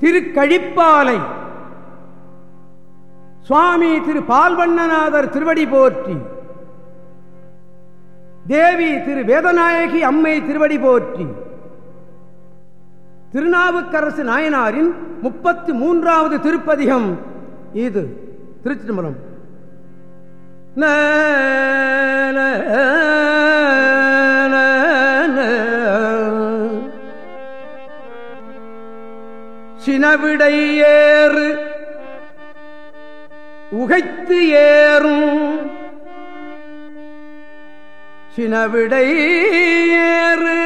திருக்கழிப்பாலை. சுவாமி திரு பால்வண்ணநாதர் திருவடி போற்றி. தேவி திரு வேதநாயகி அம்மை திருவடி போற்றி. திருநாவுக்கரசு நாயனாரின் முப்பத்தி மூன்றாவது திருப்பதிகம் இது. திருச்சிதம்பரம் சினவிடை ஏறு உகைத்து ஏறும். சினவிடை ஏறு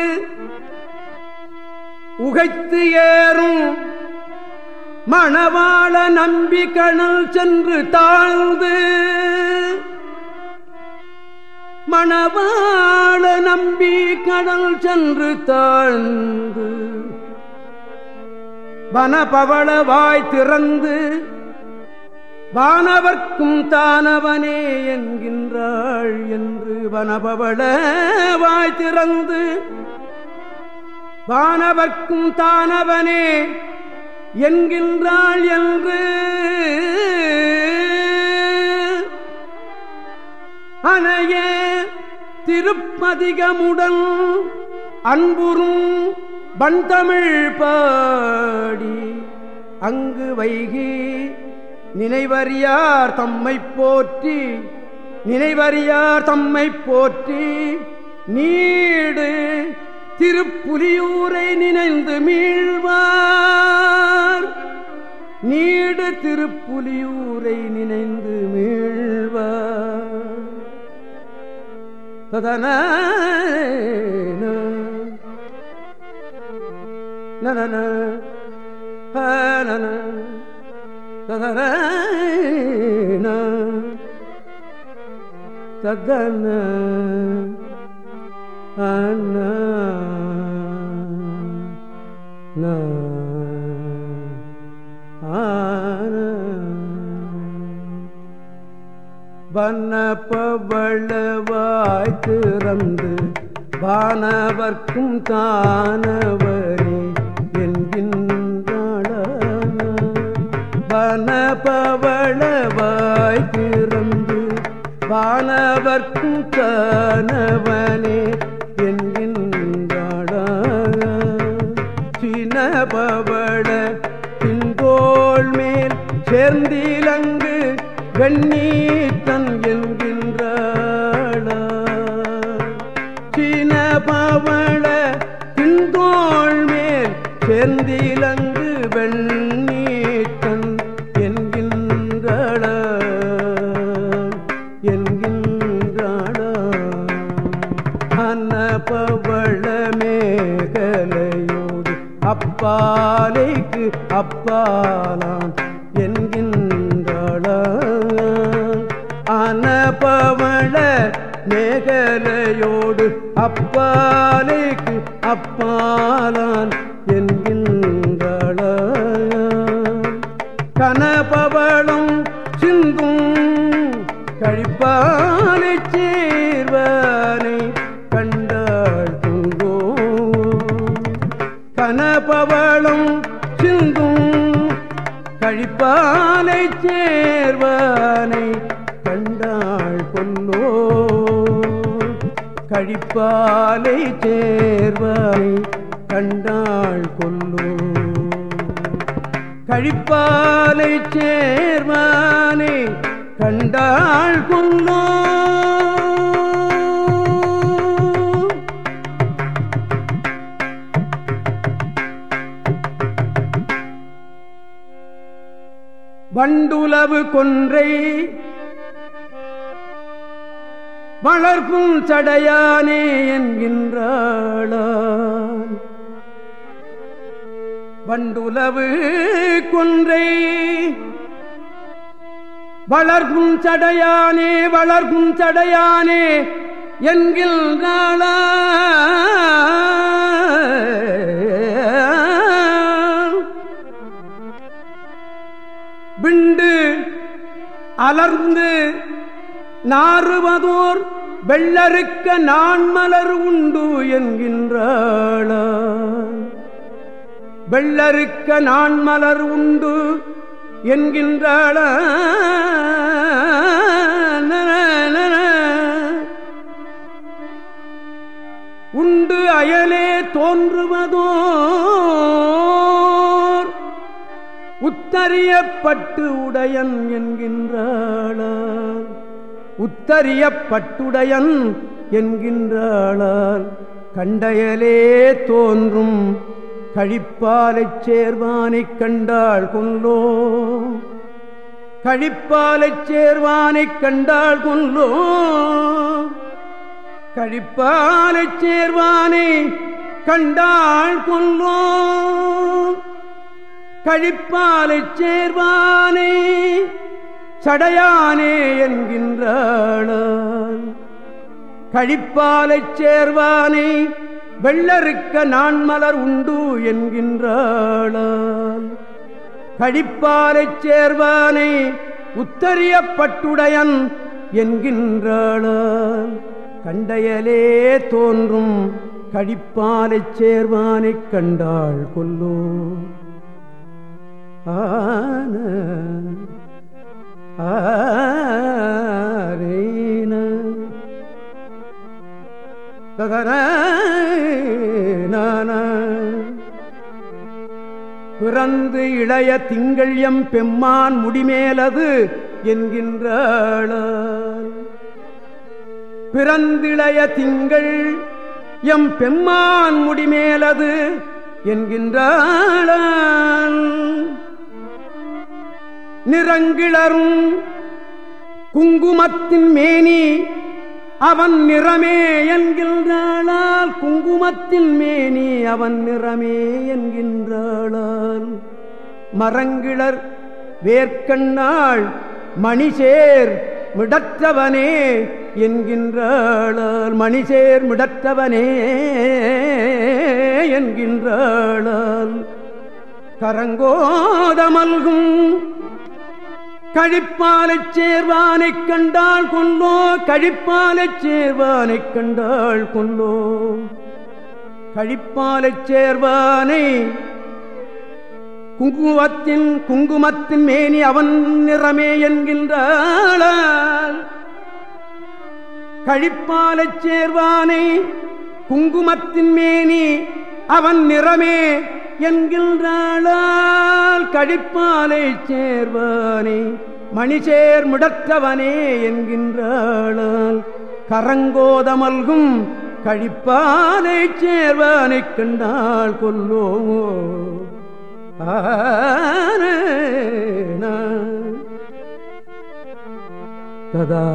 உகைத்து ஏறும். மணவாள நம்பி கணல் சென்று தாழ்ந்து மணவாள நம்பி கடல் சென்று தாழ்ந்து. வனபவள வாய் திறந்து வானவர்க்கும் தானவனே என்கின்றாள் என்று வனபவள வாய் திறந்து வானவர்க்கும் தானவனே என்கின்றாள் என்று அணைய திருப்பதிகமுடன் அன்புறும் பண்தமிழ் பாடி அங்கு வைகி நினைவறியார் தம்மை போற்றி நினைவறியார் தம்மை போற்றி நீடு திருப்புலியூரை நினைந்து மீழ்வார் நீடு திருப்புலியூரை நினைந்து மீழ்வார் ததன ததன ததன வண்ணப்பவளவாய் திறந்து வானவர்க்கும் தானவர் வனபவளவாய் திறந்து வானவர்க்கும் தானவனே என்கின்றாள சினபவள பின்போல் மேல் சேர்ந்திலங்கு வெண்ணீத்தன் என்கின்றாள. சினபவள பின்போல் மேல் சேர்ந்திலங்கு பவள மேகலையோடு அப்பாலைக்கு அப்பாலாம் என்கின்றாள அனபவள மேகலையோடு அப்பாலைக்கு அப்பாலான் கனபவளும் சிந்தும் கழிப்பாலை சேர்வானை கண்டாள் பொன்னோ. கழிப்பாலை சேர்வானை கண்டாள் கொல்லோ கழிப்பாலை சேர்வானே கண்டாள் கொல்லோ வண்டுலவு கொன்றை. வளர்க்கும் சடையானே என்கின்றாளான் வண்டுலவு கொன்றை. வளர்க்கும் சடையானே வளர்க்கும் சடையானே என்கில் என்கின்றாளா விண்டு அலர்ந்து நாறுவதோர் வெள்ளருக்க நான்மலர் உண்டு என்கின்ற வெள்ளருக்க நான் மலர் உண்டு என்கின்ற உண்டு அயலே தோன்றுவதோ உத்தரியப்பட்டு உடையன் என்கின்றாளால் உத்தரியப்பட்டுடையன் என்கின்றாளால் கண்டயலே தோன்றும் கழிப்பாலைச் சேர்வானைக் கண்டாள் கொல்லோ. கழிப்பாலைச் சேர்வானைக் கண்டாள் கொல்லோ. கழிப்பாலைச் சேர்வானை கண்டாள் கொல்லோ. கழிப்பாலை சேர்வானே சடையானே என்கின்றாள் கழிப்பாலை சேர்வானே வெள்ளருக்க நான் மலர் உண்டு என்கின்றாள் கழிப்பாலைச் சேர்வானே உத்தரியப்பட்டுடையன் என்கின்றாள் கண்டையலே தோன்றும் கழிப்பாலை சேர்வானை கண்டாள் கொல்லோ. ஆன ஆரேன தகர பிறந்து இளைய திங்கள் எம் பெம்மான் முடிமேலது என்கின்றாள் பிறந்திளைய திங்கள் எம் பெம்மான் முடிமேலது என்கின்றாள் நிறங்கிளரும் குங்குமத்தின் மேனி அவன் நிறமே என்கின்றாளால். குங்குமத்தின் மேனி அவன் நிறமே என்கின்றாளால். மரங்கிளர் வேர்க்கண்ணாள் மணிசேர் மிடற்றவனே என்கின்றாளால். மணிசேர் மிடற்றவனே என்கின்றாளால். கரங்கோதமல்கும் கழிப்பாலைச் சேர்வானைக் கண்டால் கொல்லோ கழிப்பாலைச் சேர்வானைக் கண்டால் கொல்லோ கழிப்பாலைச் சேர்வானை குங்குமத்தின் குங்குமத்தின் மேனி அவன் நிறமே என்கின்றாள் கழிப்பாலைச் சேர்வானை குங்குமத்தின் மேனி அவன் நிறமே என்கின்றாள் கழிப்பாலை சேர்வானே மணிசேர் முடற்றவனே என்கின்றாள் கரங்கோதமல்கும் கழிப்பாலை சேர்வானை கண்டாள் கொல்லோமோ? ததா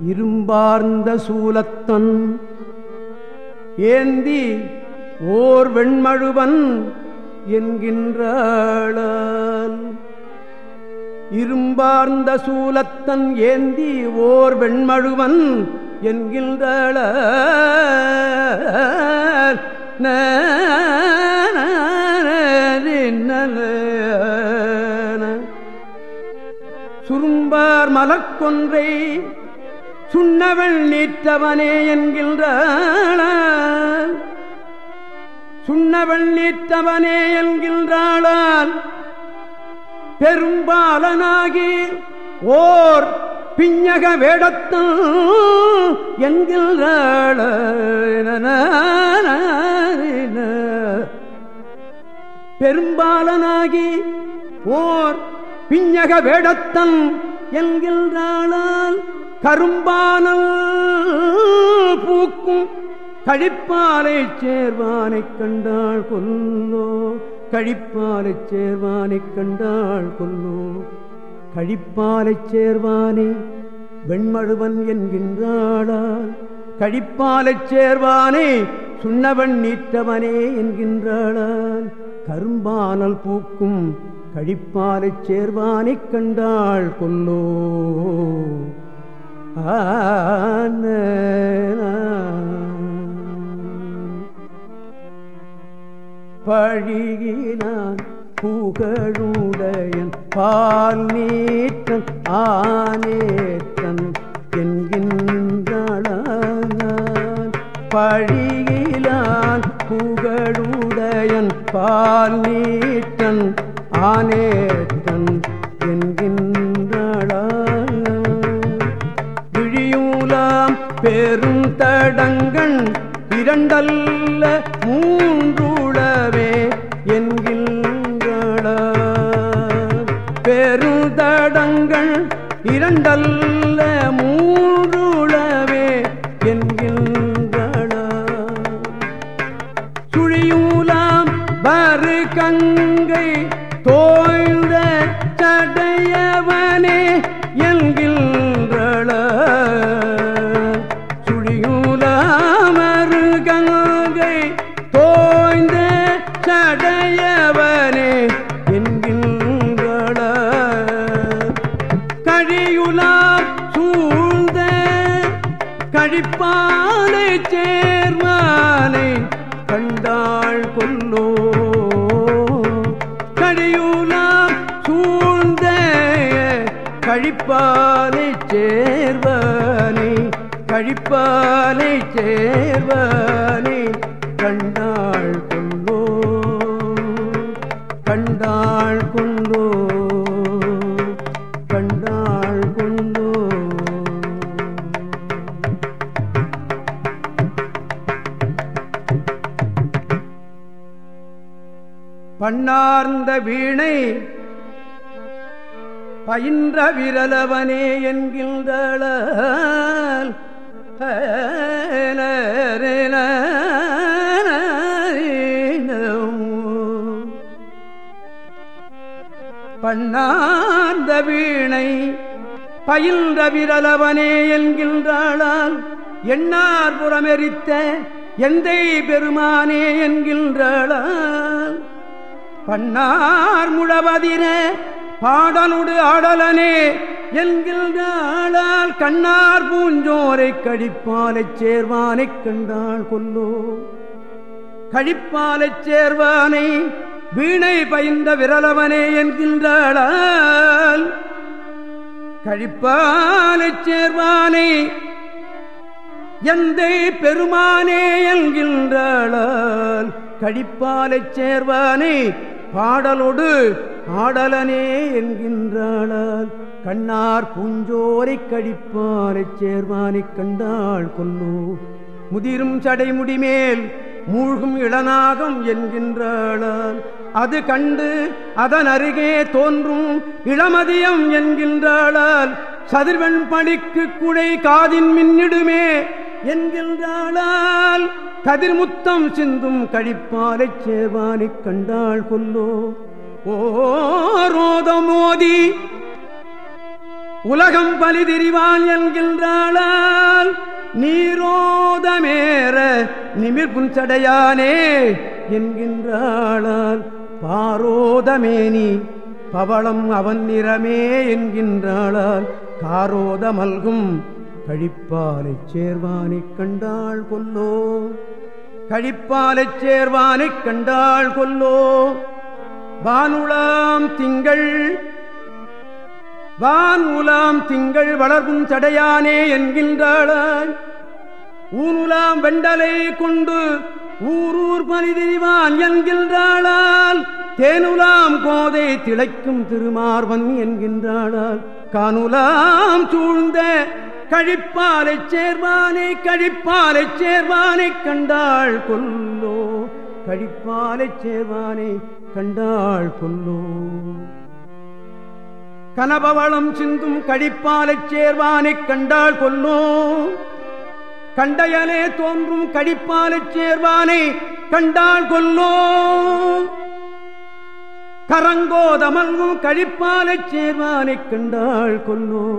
இரும்பார்ந்த சூலத்தன் ஏந்தி ஓர் வெண்மழுவன் என்கின்றாள் இரும்பார்ந்த சூலத்தன் ஏந்தி ஓர் வெண்மழுவன் என்கின்றாள் சுரும்பார் மலக்கொன்றை சுண்ணவள் நீற்றவனே என்கின்ற சுண்ணவள் நீற்றவனே என்கின்றாளால் பெரும்பாலனாகி ஓர் பிஞ்சக வேடத்தும் என்கின்றாள? பெரும்பாலனாகி ஓர் பிஞ்சக வேடத்தன் என்கின்றாளால் கரும்பானல் பூக்கும் கழிப்பாலை சேர்வானை கண்டாள் கொல்லோ. கழிப்பாலை சேர்வானை கண்டாள் கொல்லோ. கழிப்பாலை சேர்வானே வெண்மழுவன் என்கின்றாளால். கழிப்பாலை சேர்வானே சுண்ணவன் நீற்றவனே என்கின்றாளால். கரும்பானல் பூக்கும் கழிப்பாலை சேர்வானை கண்டாள் கொல்லோ. பழியினான் புகழுடையன் பால் நீற்றன் ஆனேற்றன் என்கின்றான் பழியிலான் புகழுடையன் பால் நீட்டன் ஆனேத்தன் என்கின்ற பெரும் தடங்கள் இரண்டல்ல மூன்றுளவே என்கின்றள பெரும் தடங்கள் இரண்டல்ல கழிப்பாலை சேர்வனை. கண்டாள் கொண்டோ கண்டாள் கொண்டோ கண்டாள் கொண்டோ பண்ணார்ந்த வீணை பயின்ற விரலவனே என்கின்றள பண்ணார்ந்த வீணை பயின்ற விரலவனே என்கின்றாளால் எண்ணார் புறமெரித்த எந்தை பெருமானே என்கின்றாளால். பண்ணார் முழவதிர பாடலுடு ஆடலனே என்கின்றாளால் கண்ணார் பூஞ்சோரை கழிப்பாலைச் சேர்வானைக் கண்டாள் கொல்லோ. கழிப்பாலைச் சேர்வானை வீணை பயின்ற விரலவனே என்கின்றாளால் கழிப்பாலைச் சேர்வானை எந்தை பெருமானே என்கின்றாளால் கழிப்பாலைச் சேர்வானை பாடலோடு ஆடலனே என்கின்றாளால் கண்ணார் பூஞ்சோரை கழிப்பாலைச் சேர்வானைக் கண்டாள் கொல்லோ. முதிரும் சடைமுடிமேல் மூழ்கும் இளநாகம் என்கின்றாளால் அது கண்டு அதன் அருகே தோன்றும் இளமதியம் என்கின்றாளால் சதிர்வன் பணிக்கு குழை காதின் மின்னிடுமே என்கின்றாளால் கதிர்முத்தம் சிந்தும் கழிப்பாலைச் சேர்வானைக் கண்டாள் கொல்லோ. ஓரோதமோதி உலகம் பலிதிரிவான் என்கின்றாளால் நீரோதமேற நிமிர் புன்சடையானே என்கின்றாளால் பாரோதமேனி பவளம் அவன் நிறமே என்கின்றாளால் காரோதமல்கும் கழிப்பாலை சேர்வானைக் கண்டாள் கொல்லோ. கழிப்பாலைச் சேர்வானைக் கண்டாள் கொல்லோ. வானுலாம் திங்கள். வான் உலாம் திங்கள் வளர்கும் தடையானே என்கின்றாளாய். ஊனுலாம் வெண்டலை கொண்டு ஊரூர் பனிதிரிவான் என்கின்றாளால். தேனுலாம் கோதை திளைக்கும் திருமார்வன் என்கின்றாளால். கானுலாம் சூழ்ந்த கழிப்பாலை சேர்வானை கழிப்பாலை சேர்வானை கண்டாள் கொல்லோ. கழிப்பாலை சேர்வானை கண்டாள் கொல்லோ. கனபவளம் சிந்தும் கழிப்பாலைச் சேர்வானைக் கண்டாள் கொல்லோ. கண்டையலே தோன்றும் கழிப்பாலைச் சேர்வானை கண்டாள் கொல்லோ. கரங்கோதமல்கும் கழிப்பாலைச் சேர்வானைக் கண்டாள் கொல்லோ.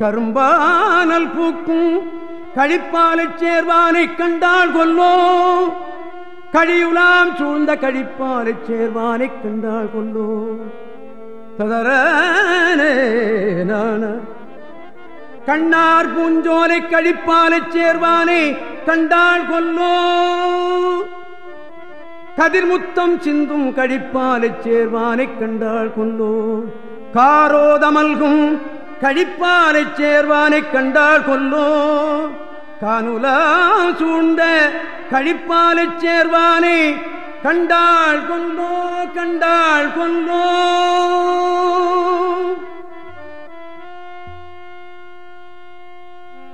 கரும்பானல் பூக்கும் கழிப்பாலைச் சேர்வானைக் கண்டாள் கொல்லோ. கழியுலாம் சூழ்ந்த கழிப்பாலைச் சேர்வானைக் கண்டாள் கொல்லோ கண்ணார் பூஞ்சோலை கழிப்பாலை சேர்வானை கண்டாள் கொல்லோ கதிர்முத்தம் சிந்தும் கழிப்பாலை சேர்வானை கண்டாள் கொல்லோ காரோதமல்கும் கழிப்பாலை சேர்வானை கண்டாள் கொல்லோ கானுலா சூழ்ந்த கழிப்பாலைச் சேர்வானே. கண்டாள் கொண்டோ கண்டாள் கொண்டோ.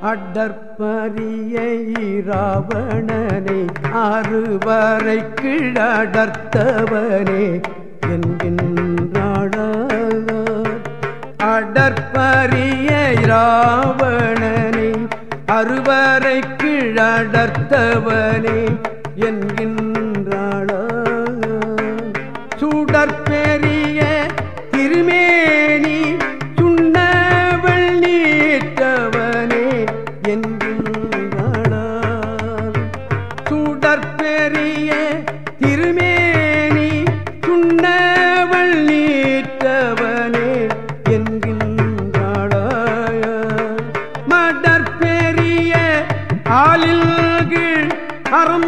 அடற்பரிய ராவணனை அறுவரை கிழடர்த்தவனே என்கின்றாட அடற்பரிய ராவணனை அறுவரை கீழடர்த்தவனே என்கின்ற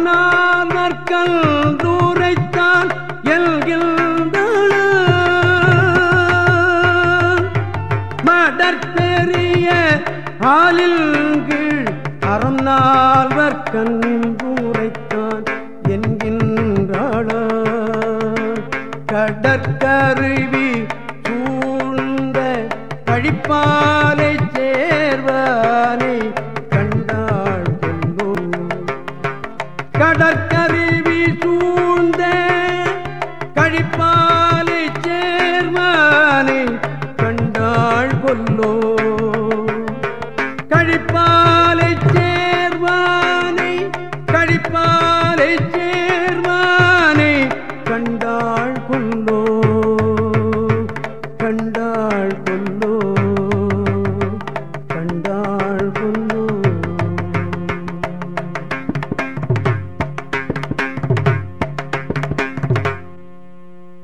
நாற்கல் தூரைத்தான் எல்கின்றாள் மடற்பெரிய ஆளில்கள் அறம் நால்வர் கண்பூரைத்தான் என்கின்றாள கடற்கருவி சூழ்ந்த கழிப்பாலை con